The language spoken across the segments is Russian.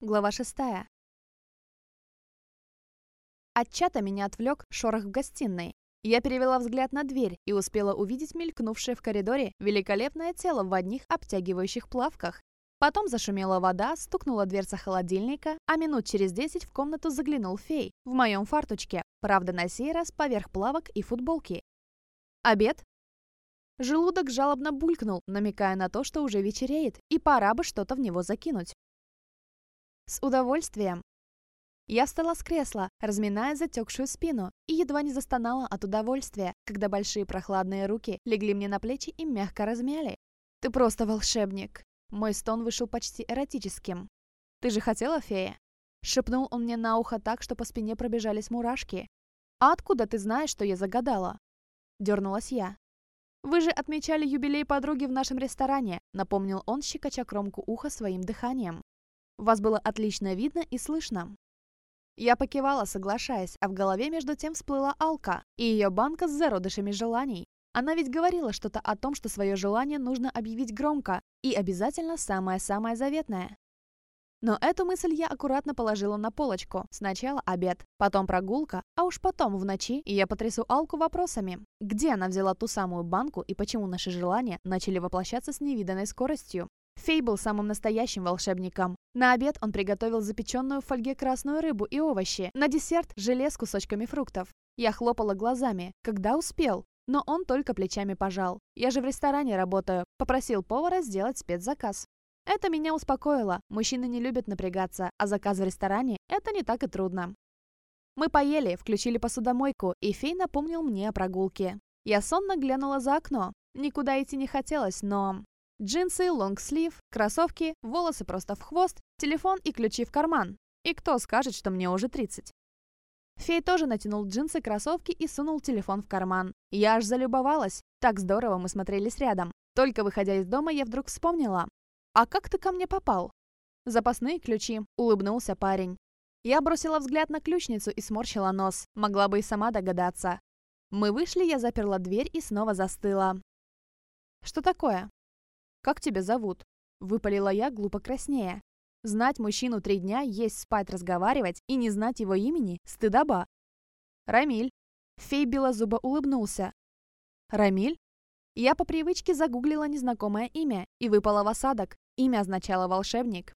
Глава шестая. От чата меня отвлек шорох в гостиной. Я перевела взгляд на дверь и успела увидеть мелькнувшее в коридоре великолепное тело в одних обтягивающих плавках. Потом зашумела вода, стукнула дверца холодильника, а минут через десять в комнату заглянул фей в моем фартучке, правда на сей раз поверх плавок и футболки. Обед? Желудок жалобно булькнул, намекая на то, что уже вечереет, и пора бы что-то в него закинуть. С удовольствием. Я встала с кресла, разминая затекшую спину, и едва не застонала от удовольствия, когда большие прохладные руки легли мне на плечи и мягко размяли. «Ты просто волшебник!» Мой стон вышел почти эротическим. «Ты же хотела, фея?» Шепнул он мне на ухо так, что по спине пробежались мурашки. «А откуда ты знаешь, что я загадала?» Дернулась я. «Вы же отмечали юбилей подруги в нашем ресторане», напомнил он, щекоча кромку уха своим дыханием. Вас было отлично видно и слышно. Я покивала, соглашаясь, а в голове между тем всплыла Алка и ее банка с зародышами желаний. Она ведь говорила что-то о том, что свое желание нужно объявить громко и обязательно самое-самое заветное. Но эту мысль я аккуратно положила на полочку. Сначала обед, потом прогулка, а уж потом в ночи я потрясу Алку вопросами. Где она взяла ту самую банку и почему наши желания начали воплощаться с невиданной скоростью? Фей был самым настоящим волшебником. На обед он приготовил запеченную в фольге красную рыбу и овощи, на десерт – желе с кусочками фруктов. Я хлопала глазами, когда успел, но он только плечами пожал. Я же в ресторане работаю, попросил повара сделать спецзаказ. Это меня успокоило, мужчины не любят напрягаться, а заказ в ресторане – это не так и трудно. Мы поели, включили посудомойку, и фей напомнил мне о прогулке. Я сонно глянула за окно. Никуда идти не хотелось, но... Джинсы, лонгслив, кроссовки, волосы просто в хвост, телефон и ключи в карман. И кто скажет, что мне уже 30? Фей тоже натянул джинсы, кроссовки и сунул телефон в карман. Я аж залюбовалась. Так здорово мы смотрелись рядом. Только выходя из дома, я вдруг вспомнила. «А как ты ко мне попал?» «Запасные ключи», — улыбнулся парень. Я бросила взгляд на ключницу и сморщила нос. Могла бы и сама догадаться. Мы вышли, я заперла дверь и снова застыла. «Что такое?» «Как тебя зовут?» — выпалила я, глупо краснея. Знать мужчину три дня, есть спать, разговаривать и не знать его имени — стыдоба. «Рамиль». Фей белозубо улыбнулся. «Рамиль?» Я по привычке загуглила незнакомое имя и выпала в осадок. Имя означало «волшебник».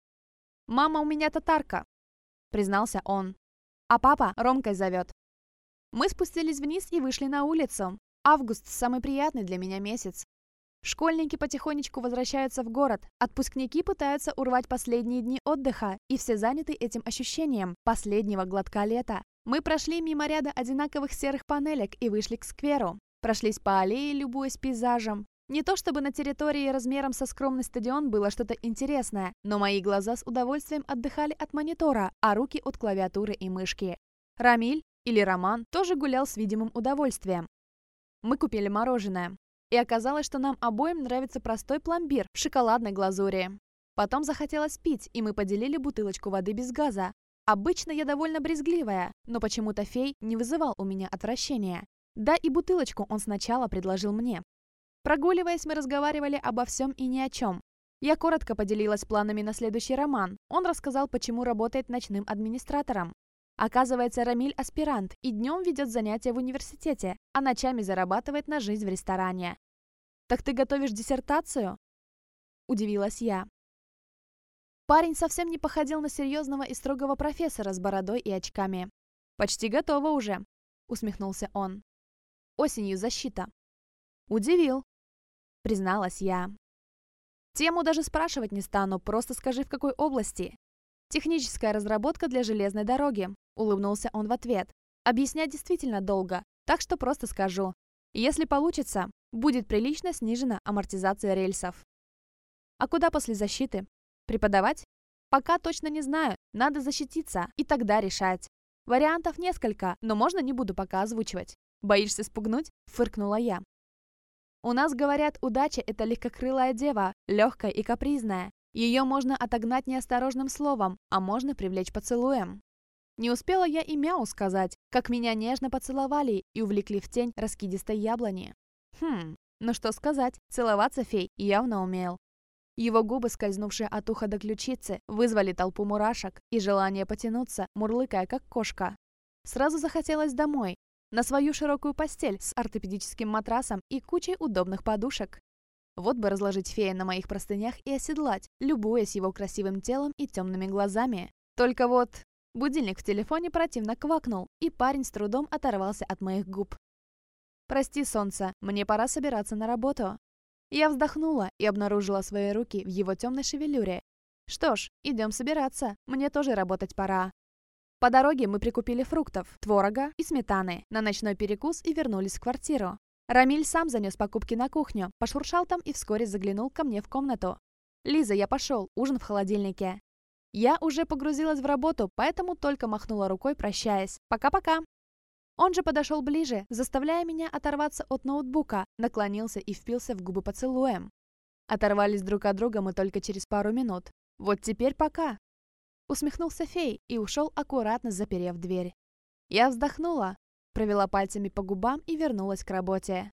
«Мама у меня татарка», — признался он. «А папа Ромкой зовет». Мы спустились вниз и вышли на улицу. Август – самый приятный для меня месяц. Школьники потихонечку возвращаются в город, отпускники пытаются урвать последние дни отдыха, и все заняты этим ощущением последнего глотка лета. Мы прошли мимо ряда одинаковых серых панелек и вышли к скверу. Прошлись по аллее, любуясь пейзажем. Не то чтобы на территории размером со скромный стадион было что-то интересное, но мои глаза с удовольствием отдыхали от монитора, а руки от клавиатуры и мышки. Рамиль, или Роман, тоже гулял с видимым удовольствием. Мы купили мороженое. И оказалось, что нам обоим нравится простой пломбир в шоколадной глазури. Потом захотелось пить, и мы поделили бутылочку воды без газа. Обычно я довольно брезгливая, но почему-то фей не вызывал у меня отвращения. Да и бутылочку он сначала предложил мне. Прогуливаясь, мы разговаривали обо всем и ни о чем. Я коротко поделилась планами на следующий роман. Он рассказал, почему работает ночным администратором. Оказывается, Рамиль аспирант и днем ведет занятия в университете, а ночами зарабатывает на жизнь в ресторане. «Так ты готовишь диссертацию?» Удивилась я. Парень совсем не походил на серьезного и строгого профессора с бородой и очками. «Почти готово уже», — усмехнулся он. «Осенью защита». «Удивил», — призналась я. «Тему даже спрашивать не стану, просто скажи, в какой области. Техническая разработка для железной дороги. Улыбнулся он в ответ. Объяснять действительно долго, так что просто скажу. Если получится, будет прилично снижена амортизация рельсов. А куда после защиты? Преподавать? Пока точно не знаю, надо защититься и тогда решать. Вариантов несколько, но можно не буду пока озвучивать. Боишься спугнуть? Фыркнула я. У нас говорят, удача – это легкокрылая дева, легкая и капризная. Ее можно отогнать неосторожным словом, а можно привлечь поцелуем. Не успела я и мяу сказать, как меня нежно поцеловали и увлекли в тень раскидистой яблони. Хм, ну что сказать, целоваться фей явно умел. Его губы, скользнувшие от уха до ключицы, вызвали толпу мурашек и желание потянуться, мурлыкая как кошка. Сразу захотелось домой, на свою широкую постель с ортопедическим матрасом и кучей удобных подушек. Вот бы разложить фея на моих простынях и оседлать, любуясь его красивым телом и темными глазами. Только вот будильник в телефоне противно квакнул, и парень с трудом оторвался от моих губ. «Прости, солнце, мне пора собираться на работу». Я вздохнула и обнаружила свои руки в его темной шевелюре. «Что ж, идем собираться, мне тоже работать пора». По дороге мы прикупили фруктов, творога и сметаны на ночной перекус и вернулись в квартиру. Рамиль сам занес покупки на кухню, пошуршал там и вскоре заглянул ко мне в комнату. «Лиза, я пошел, ужин в холодильнике». Я уже погрузилась в работу, поэтому только махнула рукой, прощаясь. «Пока-пока». Он же подошел ближе, заставляя меня оторваться от ноутбука, наклонился и впился в губы поцелуем. Оторвались друг от друга мы только через пару минут. Вот теперь пока. Усмехнулся фей и ушел аккуратно, заперев дверь. Я вздохнула, провела пальцами по губам и вернулась к работе.